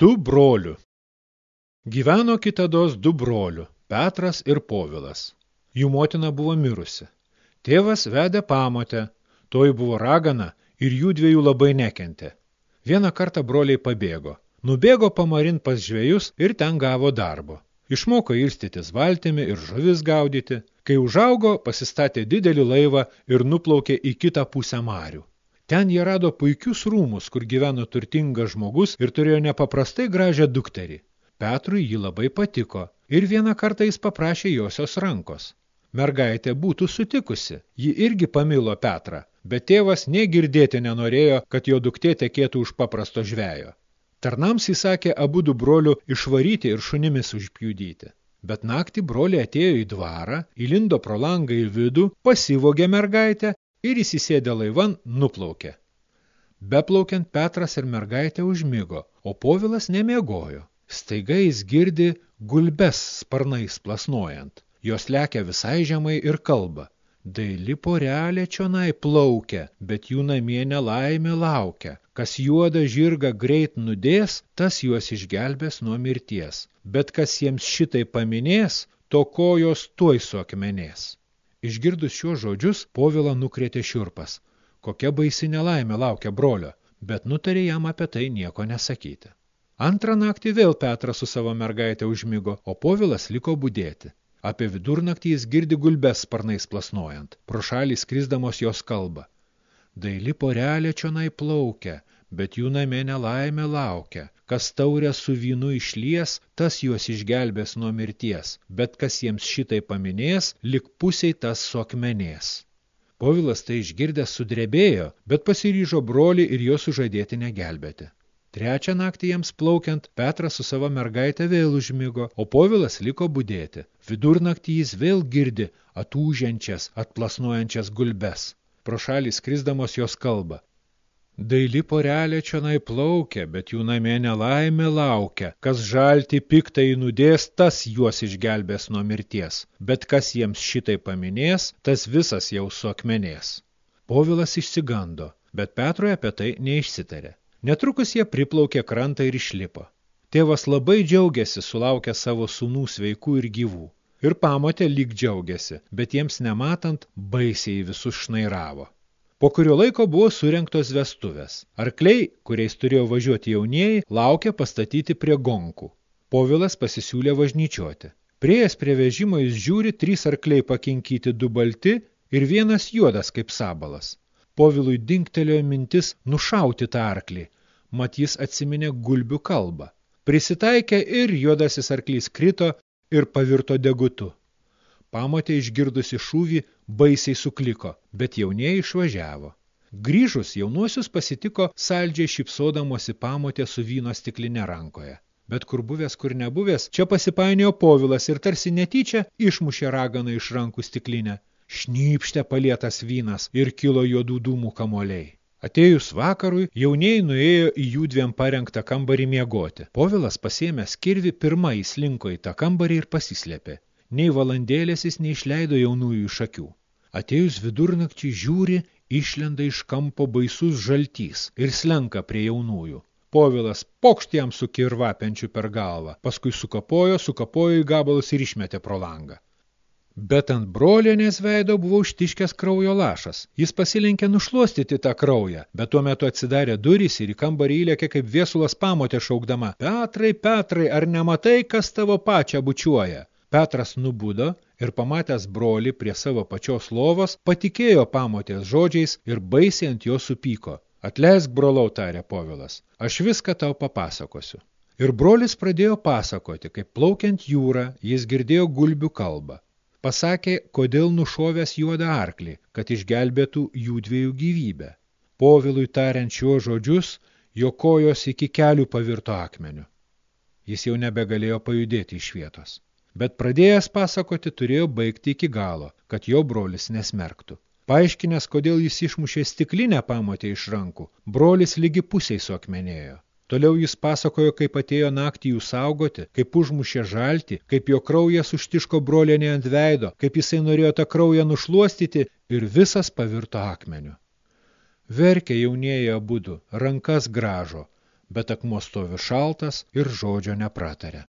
Du brolių. Gyveno kitados du brolių, Petras ir Povilas. Jų motina buvo mirusi. Tėvas vedė pamotę, toji buvo ragana ir jų dviejų labai nekentė. Vieną kartą broliai pabėgo. Nubėgo pamarint pas žvėjus ir ten gavo darbo. Išmoko irstytis valtimi ir žuvis gaudyti. Kai užaugo, pasistatė didelį laivą ir nuplaukė į kitą pusę marių. Ten jie rado puikius rūmus, kur gyveno turtingas žmogus ir turėjo nepaprastai gražią dukterį. Petrui ji labai patiko ir vieną kartą jis paprašė josios rankos. Mergaitė būtų sutikusi, ji irgi pamilo Petrą, bet tėvas negirdėti nenorėjo, kad jo duktė tekėtų už paprasto žvejo. Tarnams įsakė abu du brolių išvaryti ir šunimis užpjudyti. Bet naktį broliai atėjo į dvarą, įlindo pro langą į vidų, pasivogė mergaitę ir įsisėdę laivan nuplaukė. Beplaukiant Petras ir mergaitė užmigo, o Povilas nemiegojo. Staiga jis girdi gulbes sparnais plasnuojant. Jos lekia visai žemai ir kalba. Daili porelė čionai plaukia, bet jų namie nelaimė laukia. Kas juoda žirga greit nudės, tas juos išgelbės nuo mirties. Bet kas jiems šitai paminės, to kojos tuoj suakmenės. Išgirdus šios žodžius, povilą nukrėtė šiurpas. Kokia baisi nelaimė laukia brolio, bet nutarė jam apie tai nieko nesakyti. Antrą naktį vėl Petras su savo mergaitė užmigo, o povilas liko budėti. Apie vidurnaktį jis girdi gulbes sparnais plasnojant, pro šalį skrisdamos jos kalba. Daili porelė čionai plaukia, bet jų namė nelaimė laukia. Kas taurę su vynu išlies, tas juos išgelbės nuo mirties, bet kas jiems šitai paminės, lik pusiai tas suakmenės. Povilas tai išgirdęs sudrebėjo, bet pasiryžo brolį ir jo sužadėti negelbėti. Trečią naktį jiems plaukiant, Petras su savo mergaitė vėl užmigo, o Povilas liko budėti. Vidurnaktį jis vėl girdi atūžiančias, atplasnuojančias gulbes. Pro šalį skrisdamos jos kalba. Daili porelė čionai plaukia, bet jų namie nelaimė laukia. Kas žalti piktai nudės, tas juos išgelbės nuo mirties. Bet kas jiems šitai paminės, tas visas jau suakmenės. Povilas išsigando, bet Petrui apie tai neišsitarė. Netrukus jie priplaukė krantą ir išlipo. Tėvas labai džiaugiasi sulaukę savo sūnų sveikų ir gyvų. Ir pamotė lyg džiaugiasi, bet jiems nematant baisiai visus šnairavo. Po kurio laiko buvo surinktos vestuvės. Arkliai, kuriais turėjo važiuoti jaunieji, laukė pastatyti prie gonkų. Povilas pasisiūlė važnyčiuoti. Priejas prie vežimo jis žiūri, trys arkliai pakinkyti du balti ir vienas juodas kaip sabalas. Povilui dinktelėjo mintis nušauti tą arklį, mat jis atsiminė gulbių kalbą. Prisitaikė ir juodasis arklys krito ir pavirto degutu. Pamotė išgirdusi šūvį baisiai sukliko, bet jaunieji išvažiavo. Grįžus jaunuosius pasitiko saldžiai šipsodamosi pamotė su vyno stiklinė rankoje. Bet kur buvęs, kur nebuvęs, čia pasipainiojo povilas ir tarsi netyčia išmušė raganą iš rankų stiklinę. Šnypštė palietas vynas ir kilo juodų dūmų kamoliai. Atėjus vakarui, jaunieji nuėjo į jų dviem parengtą kambarį miegoti. Povilas pasėmęs kirvi pirmą įslinko į tą kambarį ir pasislėpė nei valandėlės jis neišleido jaunųjų iš akių. Atėjus vidurnakčiai žiūri, išlenda iš kampo baisus žaltys ir slenka prie jaunųjų. Povilas pokšt jam su kirvapenčiu per galvą, paskui sukapojo, sukapojo į gabalus ir išmetė pro langą. Bet ant brolienės veido buvo užtiškęs kraujo lašas. Jis pasilenkė nušluostyti tą kraują, bet tuo metu atsidarė durys ir į kambarį įlėkė kaip viesulas pamotė šaukdama. Petrai, Petrai, ar nematai, kas tavo pačią bučiuoja? Petras nubudo ir pamatęs brolį prie savo pačios lovos, patikėjo pamotės žodžiais ir baisiai ant jo supyko. Atleisk, brolau, tarė Povilas, aš viską tau papasakosiu. Ir brolis pradėjo pasakoti, kaip plaukiant jūrą jis girdėjo gulbių kalbą. Pasakė, kodėl nušovęs juodą arklį, kad išgelbėtų jų dviejų gyvybę. Povilui tariant šiuo žodžius, jo kojos iki kelių pavirto akmeniu. Jis jau nebegalėjo pajudėti iš vietos bet pradėjęs pasakoti turėjo baigti iki galo, kad jo brolis nesmerktų. Paaiškinęs, kodėl jis išmušė stiklinę pamotę iš rankų, brolis lygi pusiai suakmenėjo. Toliau jis pasakojo, kaip atėjo naktį jų saugoti, kaip užmušė žalti, kaip jo kraujas užtiško brolienė ant veido, kaip jisai norėjo tą kraują nušluostyti ir visas pavirto akmeniu. Verkė jaunieji abudu, rankas gražo, bet akmuo stovi šaltas ir žodžio neprataria